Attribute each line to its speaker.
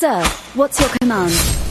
Speaker 1: Sir, what's your command?